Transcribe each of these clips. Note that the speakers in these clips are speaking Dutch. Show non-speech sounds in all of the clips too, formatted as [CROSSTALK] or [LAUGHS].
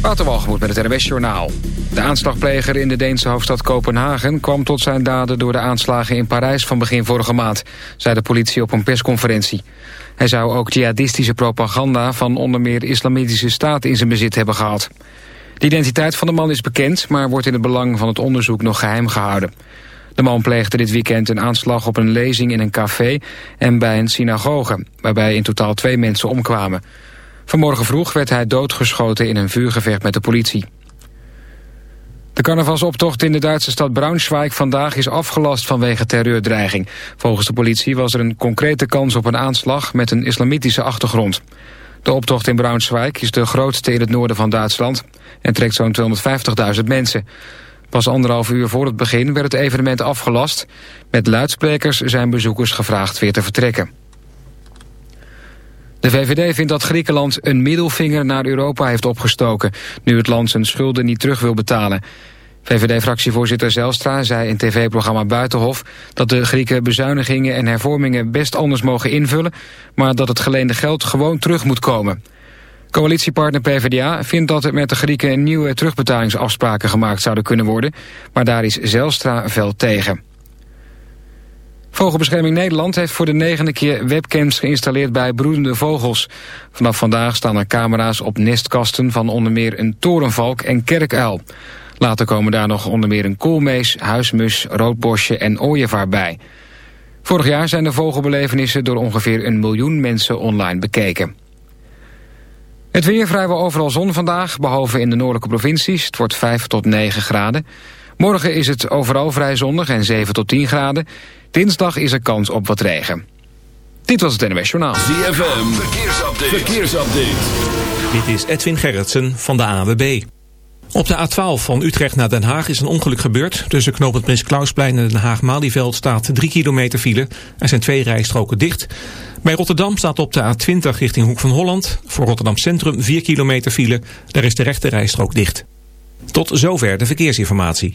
Waterwalgemoed met het RWS Journaal. De aanslagpleger in de Deense hoofdstad Kopenhagen... kwam tot zijn daden door de aanslagen in Parijs van begin vorige maand... zei de politie op een persconferentie. Hij zou ook jihadistische propaganda van onder meer islamitische staat in zijn bezit hebben gehad. De identiteit van de man is bekend, maar wordt in het belang van het onderzoek nog geheim gehouden. De man pleegde dit weekend een aanslag op een lezing in een café en bij een synagoge, waarbij in totaal twee mensen omkwamen. Vanmorgen vroeg werd hij doodgeschoten in een vuurgevecht met de politie. De carnavalsoptocht in de Duitse stad Braunschweig vandaag is afgelast vanwege terreurdreiging. Volgens de politie was er een concrete kans op een aanslag met een islamitische achtergrond. De optocht in Braunschweig is de grootste in het noorden van Duitsland en trekt zo'n 250.000 mensen. Pas anderhalf uur voor het begin werd het evenement afgelast. Met luidsprekers zijn bezoekers gevraagd weer te vertrekken. De VVD vindt dat Griekenland een middelvinger naar Europa heeft opgestoken... nu het land zijn schulden niet terug wil betalen. VVD-fractievoorzitter Zelstra zei in tv-programma Buitenhof... dat de Grieken bezuinigingen en hervormingen best anders mogen invullen... maar dat het geleende geld gewoon terug moet komen. Coalitiepartner PvdA vindt dat er met de Grieken nieuwe terugbetalingsafspraken gemaakt zouden kunnen worden... maar daar is Zelstra fel tegen. Vogelbescherming Nederland heeft voor de negende keer webcams geïnstalleerd bij broedende vogels. Vanaf vandaag staan er camera's op nestkasten van onder meer een torenvalk en kerkuil. Later komen daar nog onder meer een koolmees, huismus, roodbosje en ooievaar bij. Vorig jaar zijn de vogelbelevenissen door ongeveer een miljoen mensen online bekeken. Het weer vrijwel overal zon vandaag, behalve in de noordelijke provincies. Het wordt 5 tot 9 graden. Morgen is het overal vrij zonnig en 7 tot 10 graden. Dinsdag is er kans op wat regen. Dit was het NWS Journaal. ZFM, verkeersupdate. verkeersupdate. Dit is Edwin Gerritsen van de AWB. Op de A12 van Utrecht naar Den Haag is een ongeluk gebeurd. Tussen knooppunt Prins Klausplein en Den Haag-Malieveld staat 3 kilometer file. Er zijn twee rijstroken dicht. Bij Rotterdam staat op de A20 richting Hoek van Holland. Voor Rotterdam Centrum 4 kilometer file. Daar is de rechte rijstrook dicht. Tot zover de verkeersinformatie.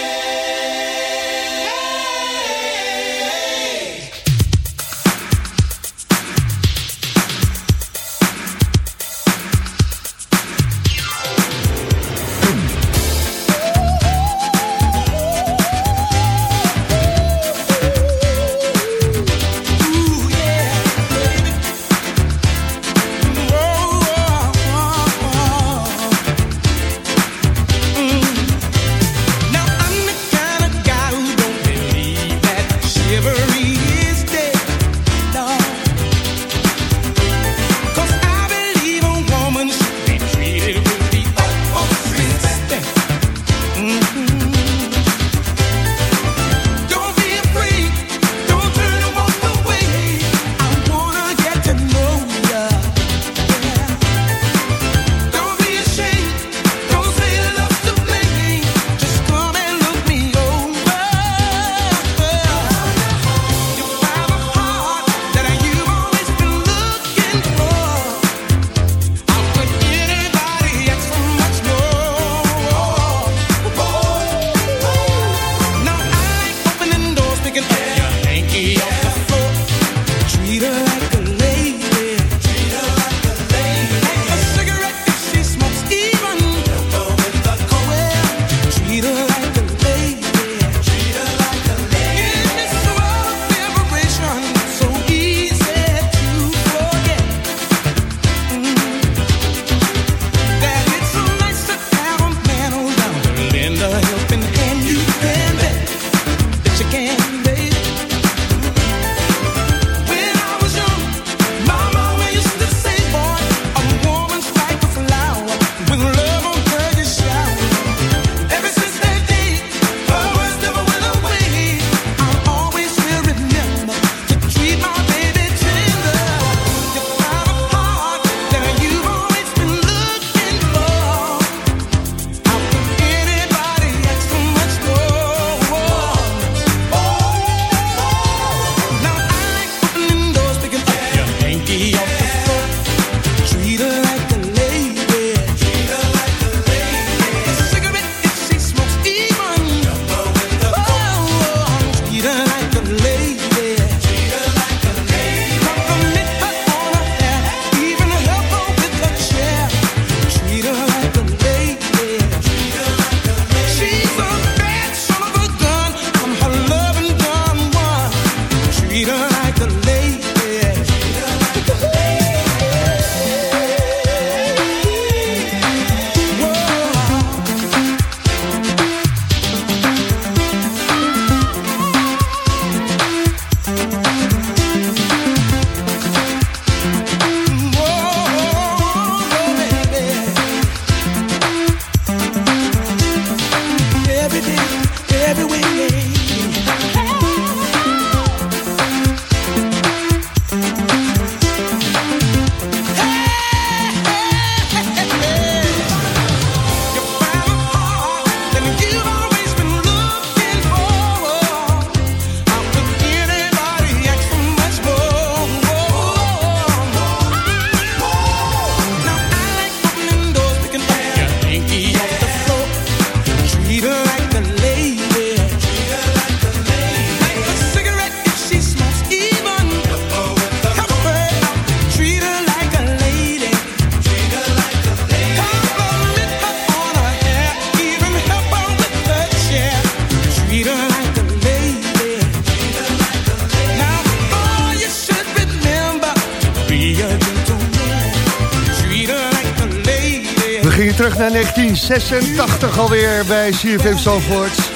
1986 alweer bij CFM Zandvoort.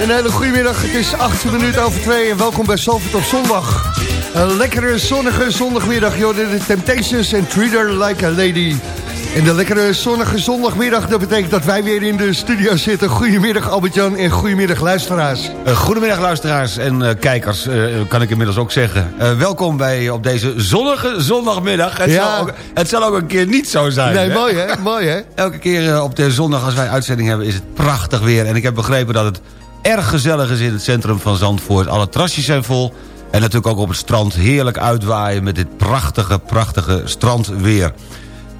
Een hele goede middag, het is 8 minuten over 2 en welkom bij Zandvoort op zondag. Een lekkere zonnige zondagmiddag, joh, de Temptations en Treat Her Like a Lady. En de lekkere zonnige zondagmiddag, dat betekent dat wij weer in de studio zitten. Goedemiddag Albert-Jan en goedemiddag luisteraars. Uh, goedemiddag luisteraars en uh, kijkers, uh, kan ik inmiddels ook zeggen. welkom bij op deze zonnige zondagmiddag. Het, ja. zal ook, het zal ook een keer niet zo zijn. Nee, hè? mooi hè, mooi hè. [LAUGHS] Elke keer op de zondag als wij uitzending hebben is het prachtig weer. En ik heb begrepen dat het erg gezellig is in het centrum van Zandvoort. Alle trasjes zijn vol. En natuurlijk ook op het strand heerlijk uitwaaien met dit prachtige, prachtige strandweer.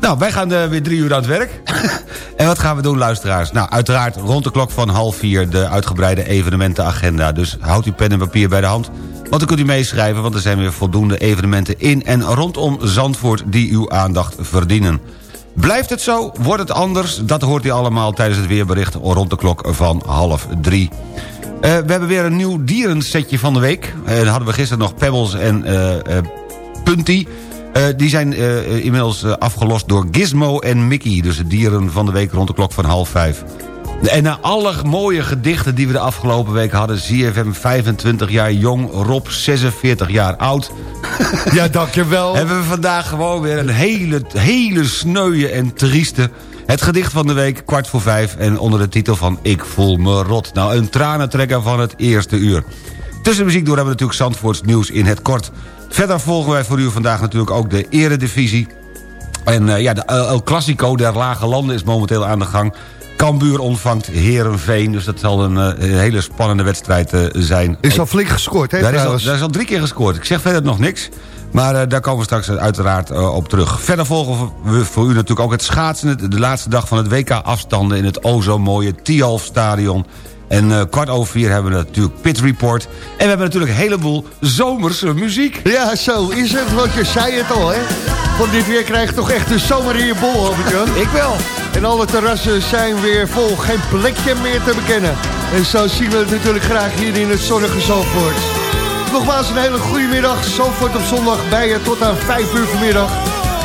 Nou, wij gaan uh, weer drie uur aan het werk. [LAUGHS] en wat gaan we doen, luisteraars? Nou, uiteraard rond de klok van half vier de uitgebreide evenementenagenda. Dus houd uw pen en papier bij de hand. Want dan kunt u meeschrijven, want er zijn weer voldoende evenementen in en rondom Zandvoort die uw aandacht verdienen. Blijft het zo? Wordt het anders? Dat hoort u allemaal tijdens het weerbericht rond de klok van half drie. Uh, we hebben weer een nieuw dierensetje van de week. Uh, dan hadden we gisteren nog Pebbles en uh, Punty. Uh, die zijn uh, inmiddels uh, afgelost door Gizmo en Mickey. Dus de dieren van de week rond de klok van half vijf. En na alle mooie gedichten die we de afgelopen week hadden... ZFM 25 jaar jong, Rob 46 jaar oud... [LAUGHS] Ja, dankjewel. hebben we vandaag gewoon weer een hele, hele sneuie en trieste... Het gedicht van de week, kwart voor vijf... en onder de titel van Ik voel me rot. Nou, een tranentrekker van het eerste uur. Tussen de muziek door hebben we natuurlijk Zandvoorts nieuws in het kort... Verder volgen wij voor u vandaag natuurlijk ook de eredivisie. En uh, ja, de El Clasico der lage landen is momenteel aan de gang. Cambuur ontvangt Herenveen, dus dat zal een, uh, hele spannende wedstrijd uh, zijn. Is al flink gescoord, hè? Daar is, al, daar is al drie keer gescoord. Ik zeg verder nog niks. Maar daar komen we straks uiteraard op terug. Verder volgen we voor u natuurlijk ook het schaatsen. De laatste dag van het WK afstanden in het o zo mooie Tialf Stadion en uh, kwart over vier hebben we natuurlijk Pit Report. En we hebben natuurlijk een heleboel zomerse muziek. Ja, zo is het, want je zei het al, hè. Van dit weer krijg je toch echt de zomer in je bol, Albert Ik wel. En alle terrassen zijn weer vol, geen plekje meer te bekennen. En zo zien we het natuurlijk graag hier in het zonnige Zandvoort. Nogmaals een hele goede middag. Zandvoort op zondag bij je tot aan 5 uur vanmiddag.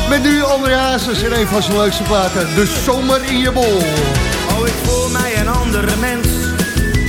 Met nu André Hazes en een van zijn leukste platen. De zomer in je bol. Oh, ik voel mij een andere mens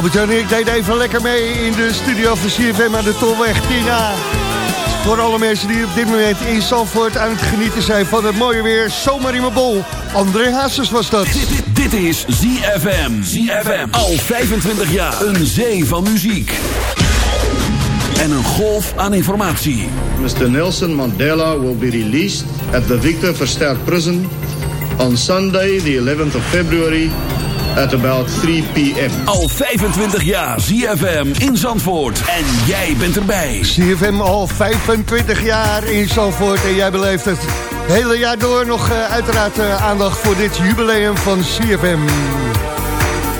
Albert-Jan ik deden even lekker mee in de studio van CFM aan de Tolweg Tina. Voor alle mensen die op dit moment in Zandvoort aan het genieten zijn van het mooie weer. Zomaar in mijn bol. André Hazes was dat. Dit, dit is ZFM. ZFM. Al 25 jaar. Een zee van muziek. En een golf aan informatie. Mr. Nelson Mandela will be released at the Victor Verster Prison on Sunday, the 11th of February, at about 3 p.m. Al 25 jaar ZFM in Zandvoort. En jij bent erbij. CFM al 25 jaar in Zandvoort en jij beleeft het hele jaar door nog uh, uiteraard uh, aandacht voor dit jubileum van CFM.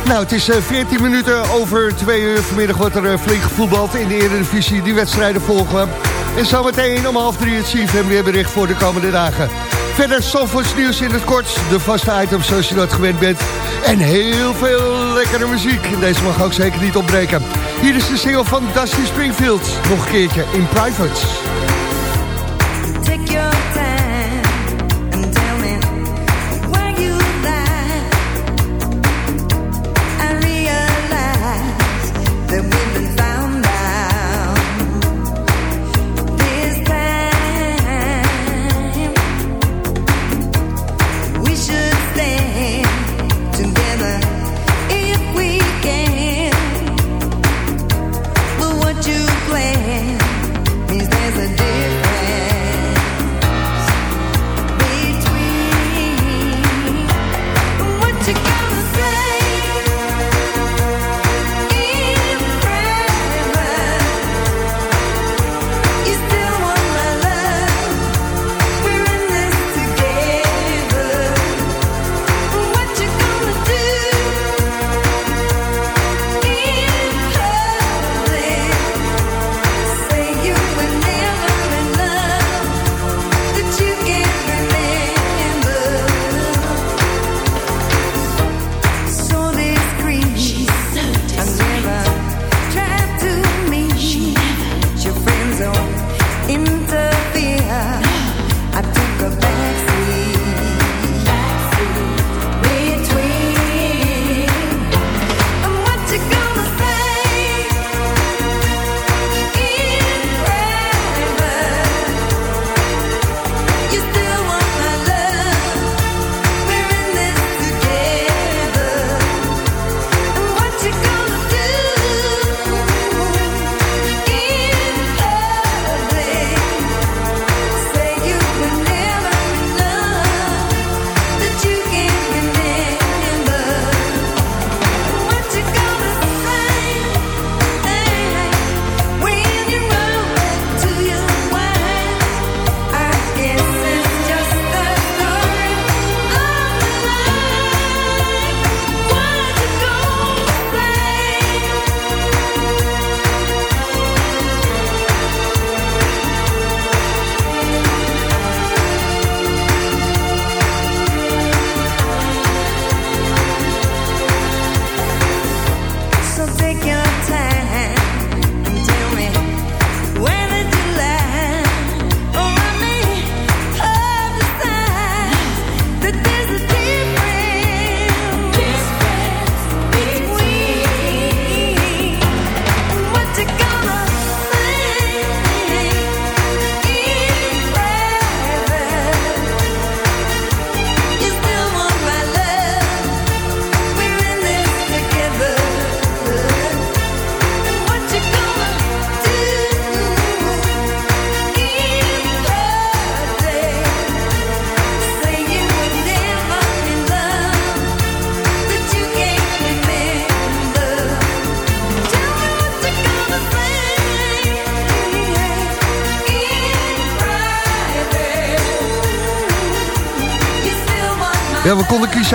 Nou, het is uh, 14 minuten over 2 uur. Vanmiddag wordt er flink gevoetbald in de Eredivisie. Die wedstrijden volgen. En zometeen om half drie het CFM weerbericht voor de komende dagen. Verder Zandvoorts nieuws in het kort. De vaste items zoals je dat gewend bent. En heel veel lekkere muziek. Deze mag ook zeker niet opbreken. Hier is de single van Dusty Springfield. Nog een keertje in private. Take your time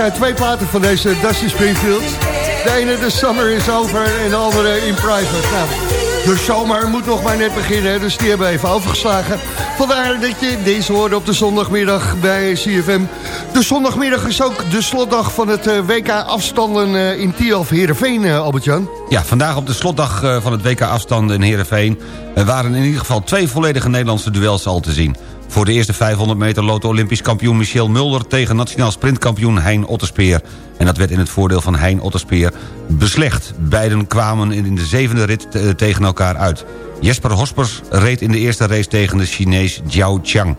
uit twee platen van deze Dusty Springfield. De ene, de summer is over en de andere in private. Nou, de zomer moet nog maar net beginnen, dus die hebben we even overgeslagen. Vandaar dat je deze hoorde op de zondagmiddag bij CFM. De zondagmiddag is ook de slotdag van het eh, WK afstanden eh, in Tialf Heerenveen, eh, Albert-Jan. Ja, vandaag op de slotdag van het WK afstanden in Heerenveen... waren in ieder geval twee volledige Nederlandse duels al te zien. Voor de eerste 500 meter lood de Olympisch kampioen Michel Mulder... tegen nationaal sprintkampioen Hein Otterspeer. En dat werd in het voordeel van Hein Otterspeer beslecht. Beiden kwamen in de zevende rit tegen elkaar uit. Jesper Hospers reed in de eerste race tegen de Chinees Jiao Chang.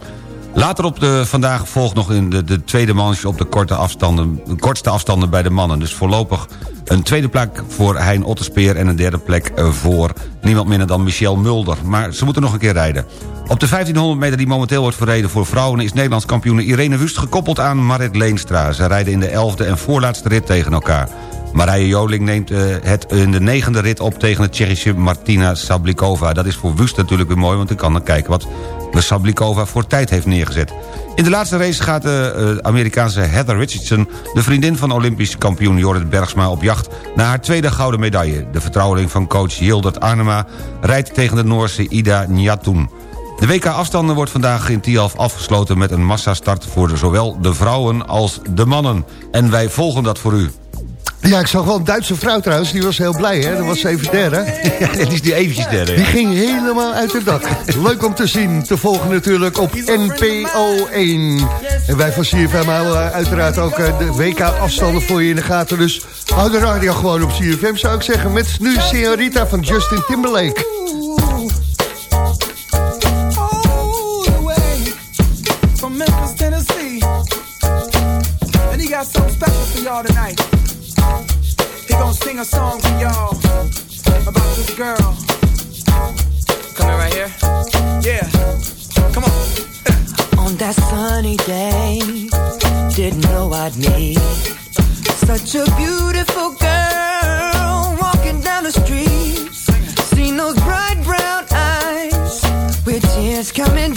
Later op de, vandaag volgt nog in de, de tweede manche op de korte afstanden, de kortste afstanden bij de mannen. Dus voorlopig een tweede plek voor Hein Otterspeer... en een derde plek eh, voor niemand minder dan Michel Mulder. Maar ze moeten nog een keer rijden. Op de 1500 meter die momenteel wordt verreden voor vrouwen... is Nederlands kampioene Irene Wust gekoppeld aan Marit Leenstra. Ze rijden in de elfde en voorlaatste rit tegen elkaar. Marije Joling neemt eh, het in de negende rit op tegen de Tsjechische Martina Sablikova. Dat is voor Wust natuurlijk weer mooi, want ik kan dan kijken wat Sablikova voor tijd heeft neergezet. In de laatste race gaat de eh, Amerikaanse Heather Richardson... de vriendin van Olympisch kampioen Jorrit Bergsma op jacht... naar haar tweede gouden medaille. De vertrouweling van coach Hildert Arnema rijdt tegen de Noorse Ida Njatun. De WK-afstanden wordt vandaag in Tialf afgesloten... met een massastart voor zowel de vrouwen als de mannen. En wij volgen dat voor u. Ja, ik zag wel een Duitse vrouw trouwens, die was heel blij, hè? Dat was even derde. [LAUGHS] Ja, die is die eventjes derde. Die ging helemaal uit het dak. Leuk om te zien, te volgen natuurlijk op NPO 1. En wij van CFM houden uiteraard ook eh, de WK-afstanden voor je in de gaten. Dus hou de radio gewoon op CFM, zou ik zeggen. Met nu Senorita van Justin Timberlake. all the way from Memphis, Tennessee. And he got something special for y'all tonight. He gonna sing a song for y'all about this girl. Coming right here? Yeah. Come on. [LAUGHS] On that sunny day, didn't know I'd meet such a beautiful girl walking down the street. Seen those bright brown eyes with tears coming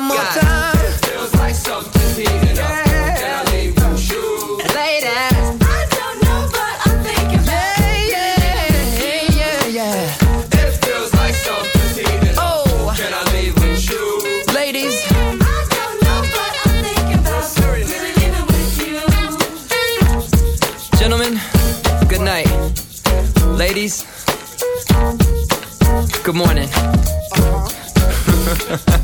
mama.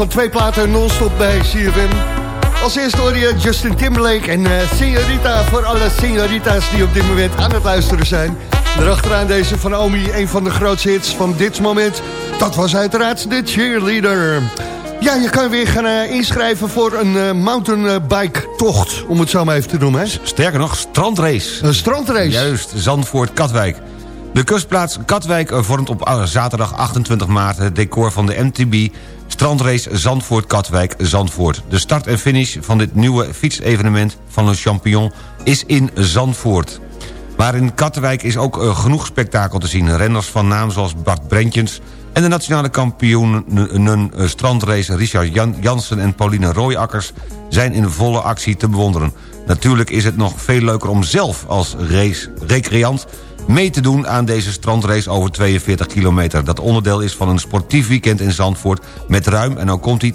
van twee platen non-stop bij CFM. Als eerste hoor je Justin Timberlake en eh Señorita voor alle señorita's die op dit moment aan het luisteren zijn. Daarachteraan deze van Omi, een van de grootste hits van dit moment. Dat was uiteraard de cheerleader. Ja, je kan weer gaan eh, inschrijven voor een eh, mountainbike tocht, om het zo maar even te noemen. Hè? Sterker nog, strandrace. Een strandrace. Juist, Zandvoort-Katwijk. De kustplaats Katwijk eh, vormt op eh, zaterdag 28 maart... het decor van de MTB strandrace Zandvoort-Katwijk-Zandvoort. De start en finish van dit nieuwe fietsevenement van Le Champion is in Zandvoort. Maar in Katwijk is ook eh, genoeg spektakel te zien. Renners van naam zoals Bart Brentjens... en de nationale kampioenen eh, strandrace Richard Jan Jansen en Pauline Rooijakkers... zijn in volle actie te bewonderen. Natuurlijk is het nog veel leuker om zelf als race, recreant mee te doen aan deze strandrace over 42 kilometer. Dat onderdeel is van een sportief weekend in Zandvoort... met ruim, en dan komt hij,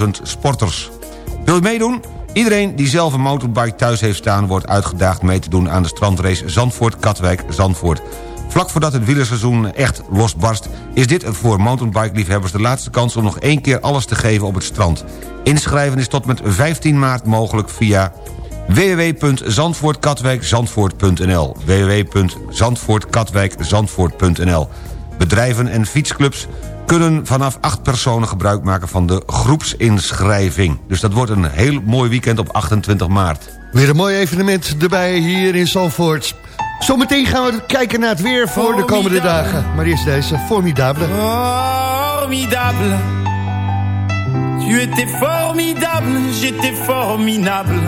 20.000 sporters. Wil je meedoen? Iedereen die zelf een motorbike thuis heeft staan... wordt uitgedaagd mee te doen aan de strandrace Zandvoort-Katwijk-Zandvoort. Vlak voordat het wielerseizoen echt losbarst... is dit voor mountainbike-liefhebbers de laatste kans... om nog één keer alles te geven op het strand. Inschrijven is tot met 15 maart mogelijk via www.zandvoortkatwijkzandvoort.nl www.zandvoortkatwijkzandvoort.nl Bedrijven en fietsclubs kunnen vanaf acht personen gebruik maken van de groepsinschrijving. Dus dat wordt een heel mooi weekend op 28 maart. Weer een mooi evenement erbij hier in Zandvoort. Zometeen gaan we kijken naar het weer voor de komende dagen. Maar eerst deze, formidabele. Formidable. Tu étais formidable, j'étais formidable.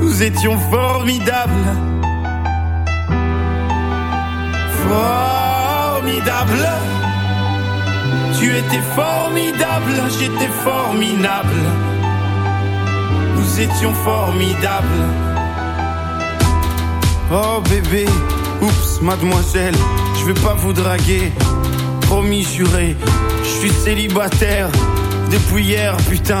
Nous étions formidables. Formidable. Tu étais formidable, j'étais formidable. Nous étions formidables. Oh bébé, oups, mademoiselle, je vais pas vous draguer. Promis juré, je suis célibataire depuis hier, putain.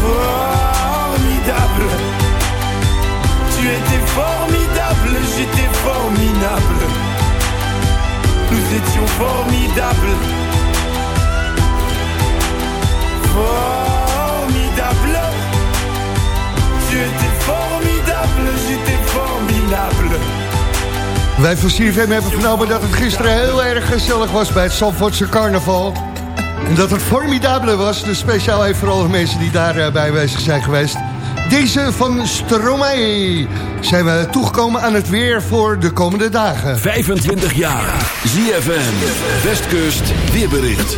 Formidable. Tu étais formidable, j'étais formidable. Nous étions formidables. Formidable. Tu étais formidable, j'étais formidable. Wij van CFM hebben vernomen dat het gisteren heel erg gezellig was bij het Zandvoortse carnaval. En dat het formidabele was, dus speciaal even voor alle mensen die daarbij bij aanwezig zijn geweest. Deze van Stromae zijn we toegekomen aan het weer voor de komende dagen. 25 jaar. ZFM. Westkust. Weerbericht.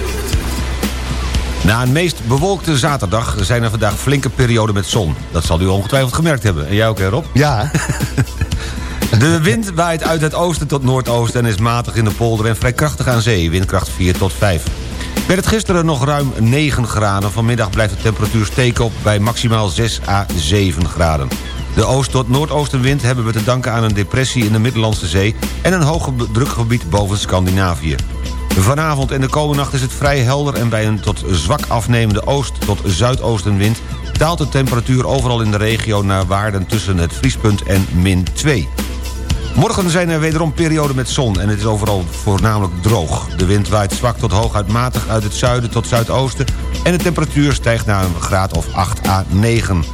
Na een meest bewolkte zaterdag zijn er vandaag flinke perioden met zon. Dat zal u ongetwijfeld gemerkt hebben. En jij ook, hè Rob? Ja. [LAUGHS] De wind waait uit het oosten tot noordoosten en is matig in de polder en vrij krachtig aan zee. Windkracht 4 tot 5. Werd het gisteren nog ruim 9 graden. Vanmiddag blijft de temperatuur steken op bij maximaal 6 à 7 graden. De oost- tot noordoostenwind hebben we te danken aan een depressie in de Middellandse Zee... en een hoog drukgebied boven Scandinavië. Vanavond en de komende nacht is het vrij helder... en bij een tot zwak afnemende oost- tot zuidoostenwind... daalt de temperatuur overal in de regio naar waarden tussen het vriespunt en min 2. Morgen zijn er wederom perioden met zon en het is overal voornamelijk droog. De wind waait zwak tot hooguit matig uit het zuiden tot zuidoosten... en de temperatuur stijgt naar een graad of 8 à 9.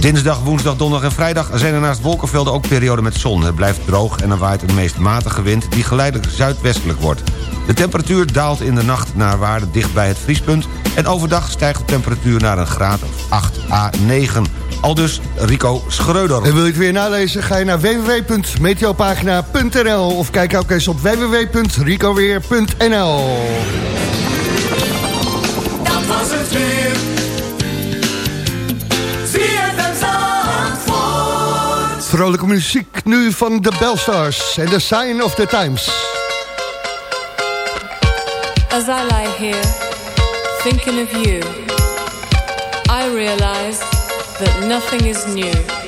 Dinsdag, woensdag, donderdag en vrijdag zijn er naast wolkenvelden ook perioden met zon. Het blijft droog en er waait een meest matige wind die geleidelijk zuidwestelijk wordt. De temperatuur daalt in de nacht naar waarde dicht bij het vriespunt... en overdag stijgt de temperatuur naar een graad of 8 à 9 Aldus Rico Schreuder. En wil je het weer nalezen? Ga je naar www.meteopagina.nl of kijk ook eens op www.ricoweer.nl. Dat was het weer. Vrolijke muziek nu van de Bellstars en The Sign of the Times. As I lie here, thinking of you, I realize that nothing is new.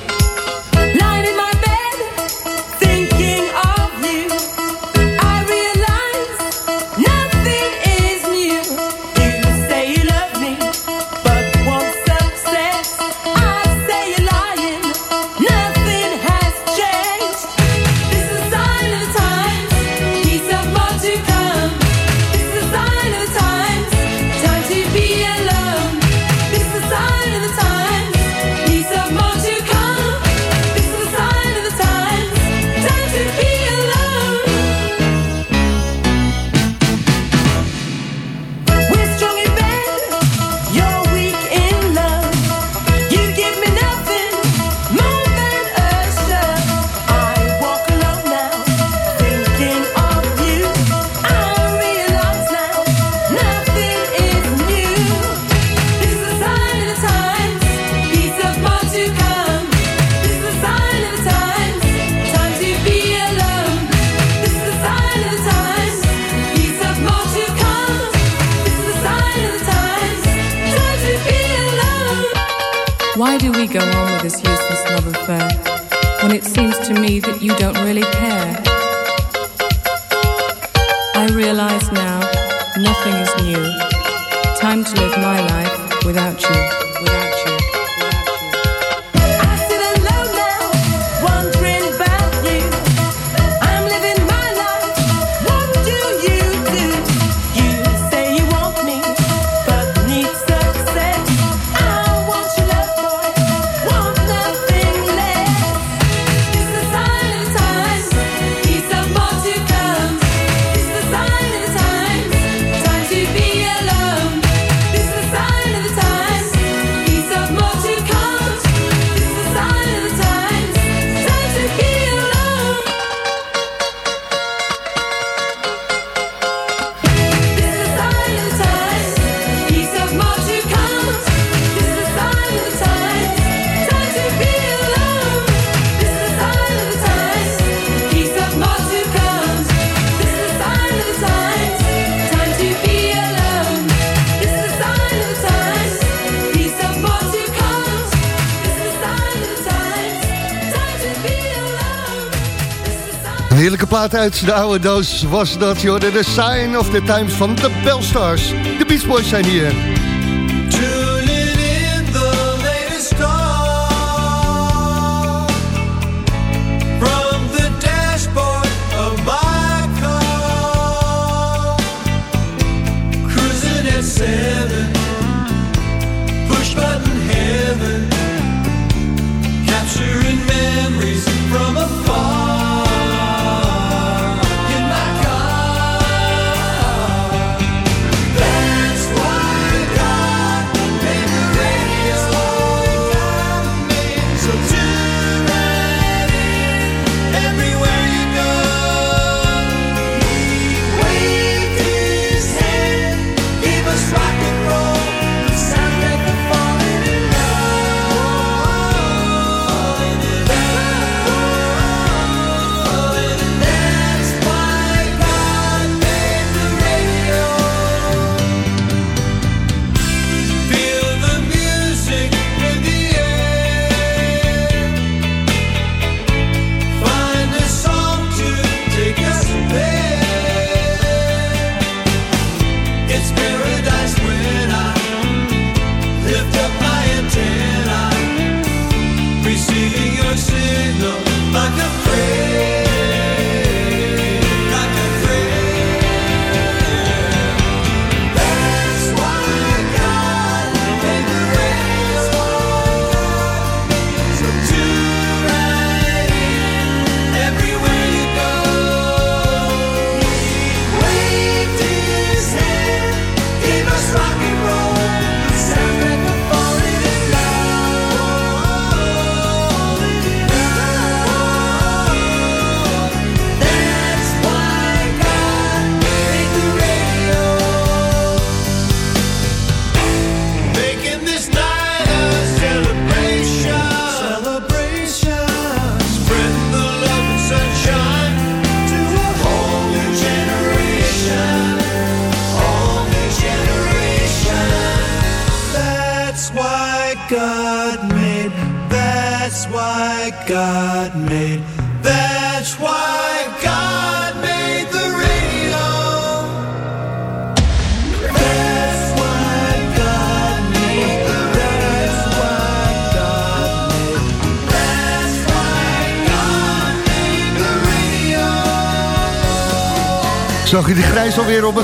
uit de oude doos was dat, joh. De Sign of the Times van de Bellstars. De Beach Boys zijn hier.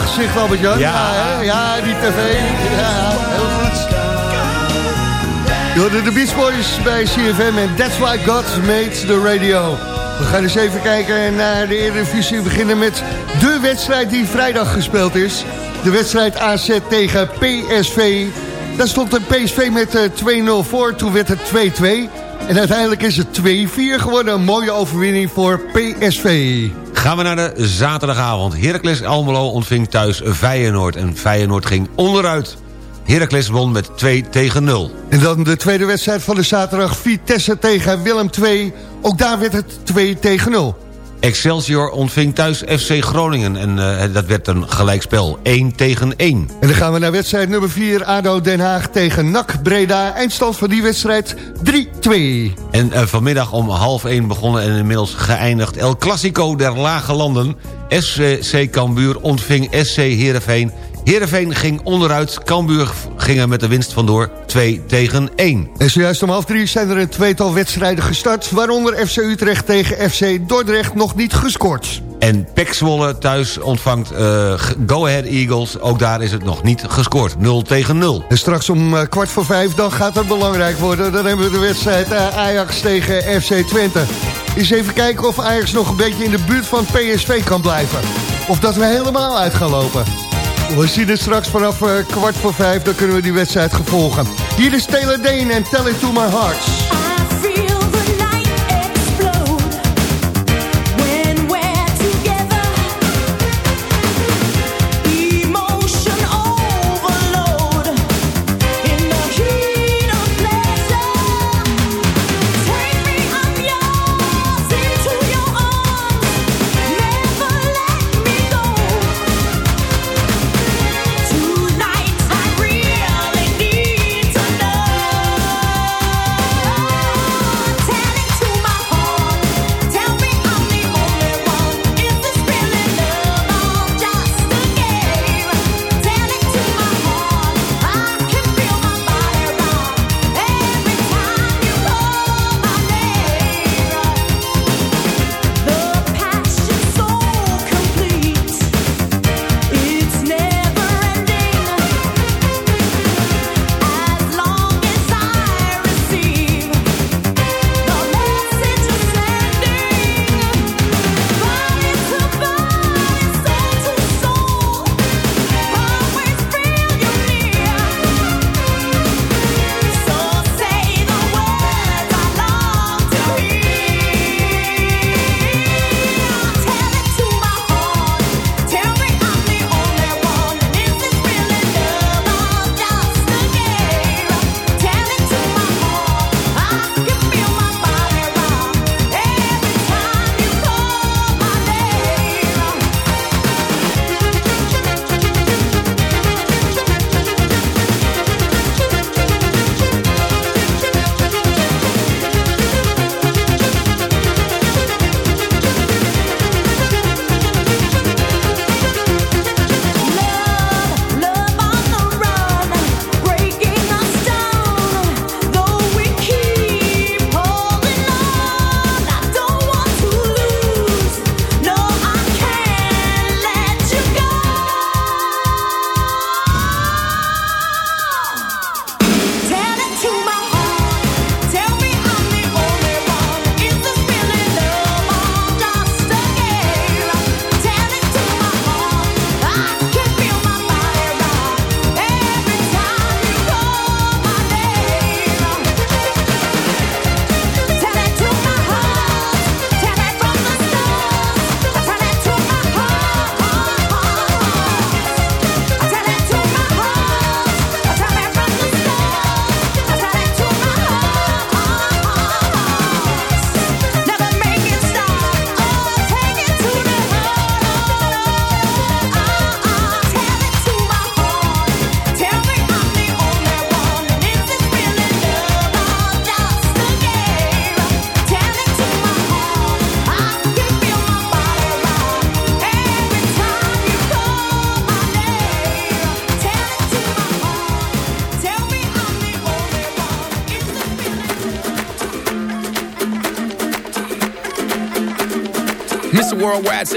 Gezicht, Albert-Jan? Ja. hè? ja, die tv. Ja, heel goed. Hoorde de Beach Boys bij CFM en That's Why God Made the Radio. We gaan eens even kijken naar de Eredivisie. We beginnen met de wedstrijd die vrijdag gespeeld is. De wedstrijd AZ tegen PSV. Daar stond de PSV met eh, 2-0 voor, toen werd het 2-2. En uiteindelijk is het 2-4 geworden. Een mooie overwinning voor PSV. Gaan we naar de zaterdagavond. Heracles Almelo ontving thuis Feyenoord. En Feyenoord ging onderuit. Heracles won met 2 tegen 0. En dan de tweede wedstrijd van de zaterdag. Vitesse tegen Willem 2. Ook daar werd het 2 tegen 0. Excelsior ontving thuis FC Groningen. En eh, dat werd een gelijkspel. 1 tegen 1. En dan gaan we naar wedstrijd nummer 4. ADO Den Haag tegen NAC Breda. Eindstand van die wedstrijd 3-2. En eh, vanmiddag om half 1 begonnen en inmiddels geëindigd... El Clasico der Lage Landen. SC Cambuur ontving SC Heerenveen. Heerenveen ging onderuit. Cambuur ging er met de winst vandoor 2 tegen 1. En zojuist om half drie zijn er een tweetal wedstrijden gestart... waaronder FC Utrecht tegen FC Dordrecht nog niet gescoord. En Pek Zwolle thuis ontvangt eh, Go Ahead Eagles. Ook daar is het nog niet gescoord. 0 tegen 0. En straks om eh, kwart voor vijf, dan gaat het belangrijk worden. Dan hebben we de wedstrijd eh, Ajax tegen FC Twente. Eens even kijken of Ajax nog een beetje in de buurt van PSV kan blijven. Of dat we helemaal uit gaan lopen. We zien het straks vanaf eh, kwart voor vijf, dan kunnen we die wedstrijd gaan volgen. Hier is Taylor Dane en Tell It To My Heart.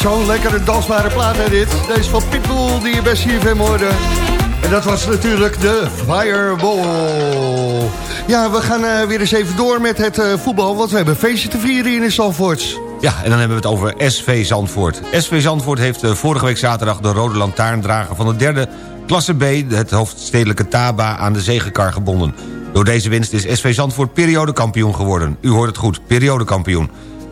Zo'n lekkere dansbare plaat, hè, dit. Deze van Pitbull, die je bij CFM hoorde. En dat was natuurlijk de Fireball. Ja, we gaan eh, weer eens even door met het eh, voetbal... want we hebben een feestje te vieren hier in Zandvoort. Ja, en dan hebben we het over SV Zandvoort. SV Zandvoort heeft eh, vorige week zaterdag de rode lantaarndrager van de derde klasse B... het hoofdstedelijke Taba aan de zegenkar gebonden. Door deze winst is SV Zandvoort periodekampioen geworden. U hoort het goed, periodekampioen.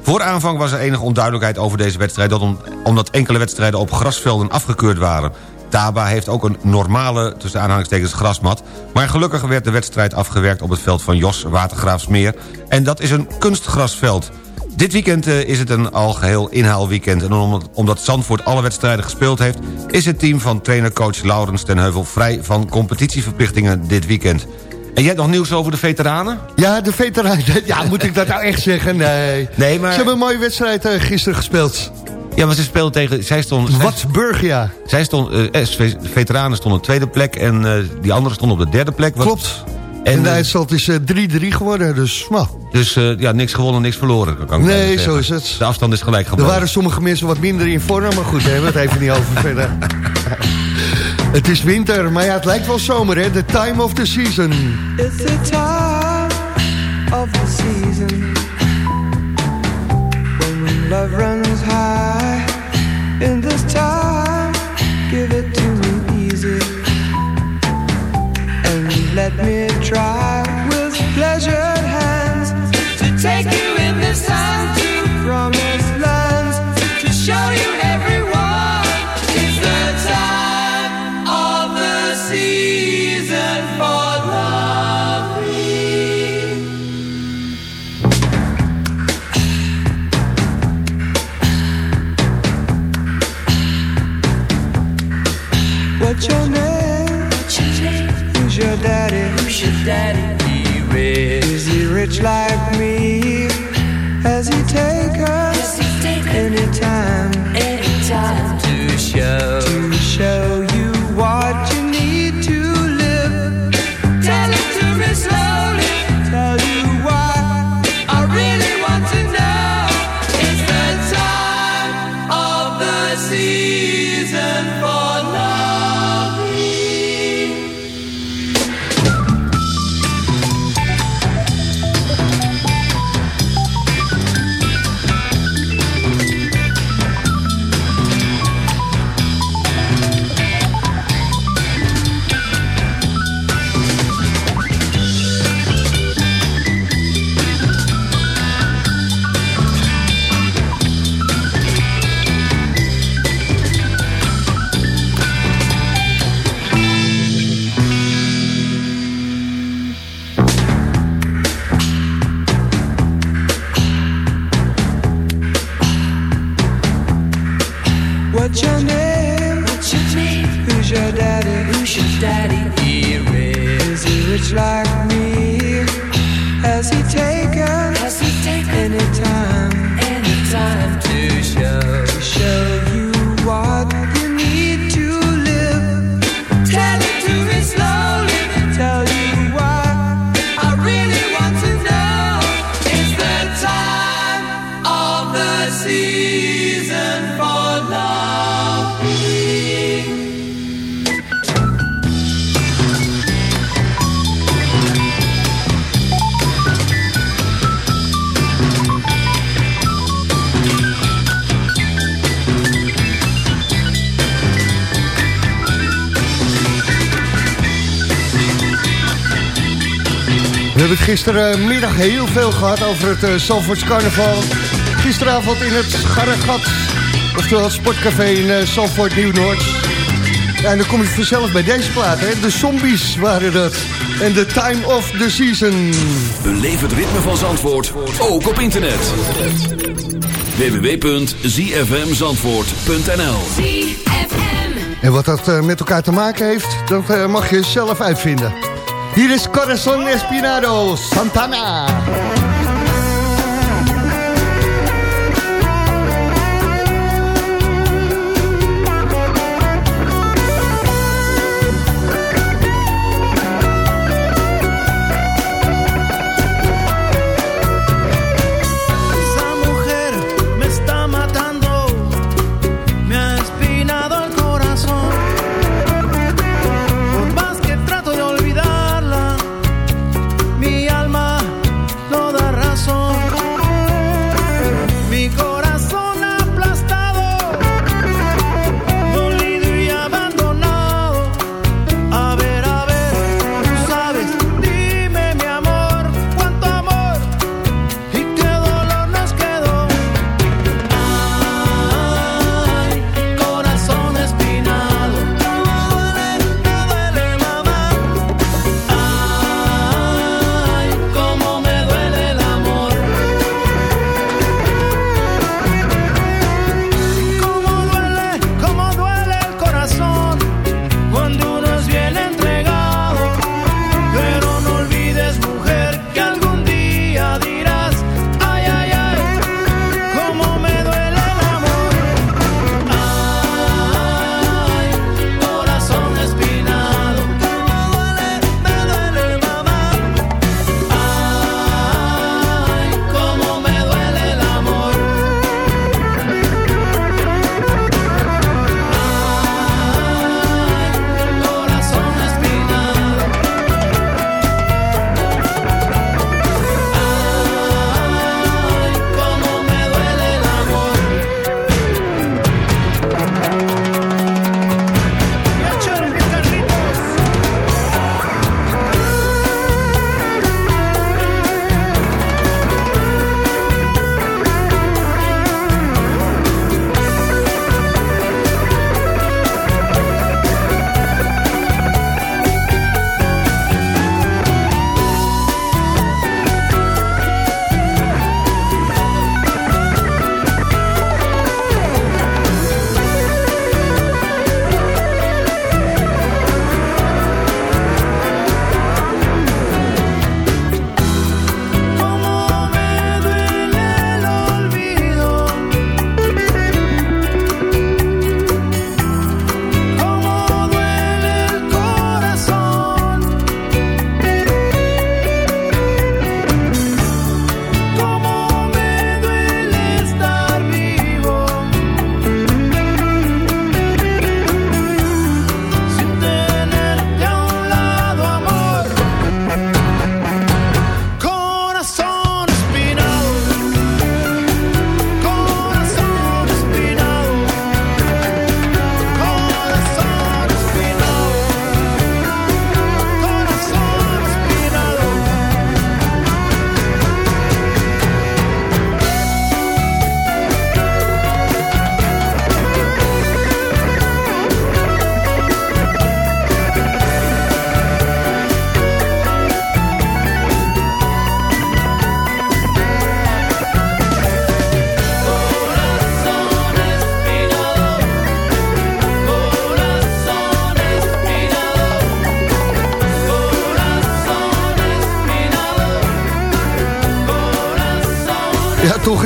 Voor aanvang was er enige onduidelijkheid over deze wedstrijd... dat om- omdat enkele wedstrijden op grasvelden afgekeurd waren. Taba heeft ook een normale, tussen aanhalingstekens, grasmat... maar gelukkig werd de wedstrijd afgewerkt op het veld van Jos Watergraafsmeer... en dat is een kunstgrasveld. Dit weekend eh, is het een algeheel inhaalweekend... en omdat Zandvoort alle wedstrijden gespeeld heeft... is het team van trainercoach Laurens ten Heuvel... vrij van competitieverplichtingen dit weekend. En jij hebt nog nieuws over de veteranen? Ja, de veteranen. [LAUGHS] Ja, moet ik dat nou echt zeggen? Nee. Nee, maar... Ze hebben een mooie wedstrijd eh, gisteren gespeeld. Ja, maar ze speelden tegen... Zij stond, Wat Burgia. Zij stond, eh, SV de veteranen stonden op de tweede plek... en eh, die andere stond op de derde plek. Klopt. En de eh, eindstand is eh, 3-3 geworden, dus nou, Dus eh, ja, niks gewonnen, niks verloren. Kan ik Nee, zo is het. De afstand is gelijk er gebleven. waren sommige mensen wat minder in vorm, maar goed, hebben we het even niet over verder. [LAUGHS] Het is winter, maar ja, het lijkt wel zomer, hè? The time of the season. It's the time of the season when love runs high. In this let me try with pleasured hands to take you in the sun What's your name? What's your name? Who's your daddy? Who's your daddy? He is he rich like me? Ah. Has he taken? Has he taken anytime? Anytime hebben het gisterenmiddag heel veel gehad over het uh, Zandvoorts carnaval. Gisteravond in het Scharregat, oftewel het sportcafé in uh, Zandvoort Nieuw-Noord. Ja, en dan kom je vanzelf bij deze plaat, hè. De zombies waren dat. En the time of the season. Beleef het ritme van Zandvoort, ook op internet. www.zfmzandvoort.nl En wat dat eh, met elkaar te maken heeft, dat eh, mag je zelf uitvinden. Hier is Corazon Espinado, Santana.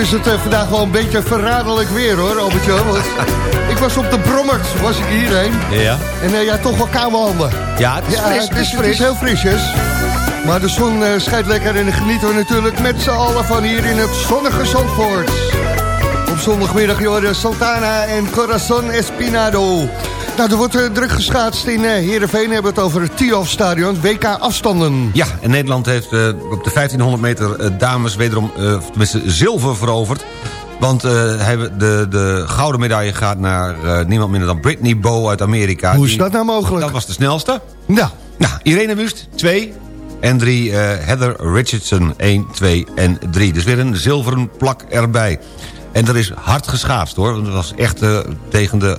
Is het eh, vandaag wel een beetje verraderlijk weer hoor, Albertje. Ik was op de Brommert, was ik hierheen. Ja. En eh, ja, toch wel koude handen. Ja, het is fris, het is het is fris. heel frisjes. Maar de zon eh, schijnt lekker en genieten we natuurlijk met z'n allen van hier in het zonnige Zandvoort. Op zondagmiddag, joh, Santana en Corazon Espinado. Nou, er wordt eh, druk geschaatst in eh Heerenveen. We hebben het over het Tiof Stadion, WK afstanden. Ja, en Nederland heeft eh, op de 1500 meter dames wederom, tenminste zilver veroverd. Want hij, de, de gouden medaille gaat naar niemand minder dan Britney Bow uit Amerika. Hoe is dat nou mogelijk? Dat was de snelste. Ja. Nou, Irene Wust, 2. En 3 Heather Richardson, 1, 2 en 3. Dus weer een zilveren plak erbij. En er is hard geschaatst hoor. Het was echt eh, tegen de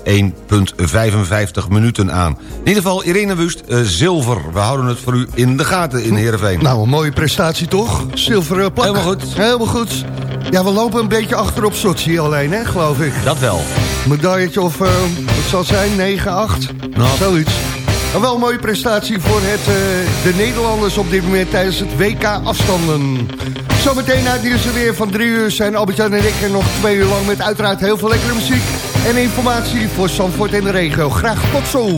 1,55 minuten aan. In ieder geval, Irene Wust, eh, zilver. We houden het voor u in de gaten in Heerenveen. Nou, een mooie prestatie toch? Zilveren plak. Helemaal goed. Helemaal goed. Ja, we lopen een beetje achter op Sochi alleen, hè, geloof ik. Dat wel. Medailletje of, eh, wat zal het zijn, 9, 8? Nou. Zoiets. Maar wel een mooie prestatie voor het, eh, de Nederlanders op dit moment tijdens het WK afstanden. Zometeen na het nieuws weer van drie uur zijn Albert-Jan en ik er nog twee uur lang met uiteraard heel veel lekkere muziek en informatie voor Zandvoort en de regio. Graag tot zo.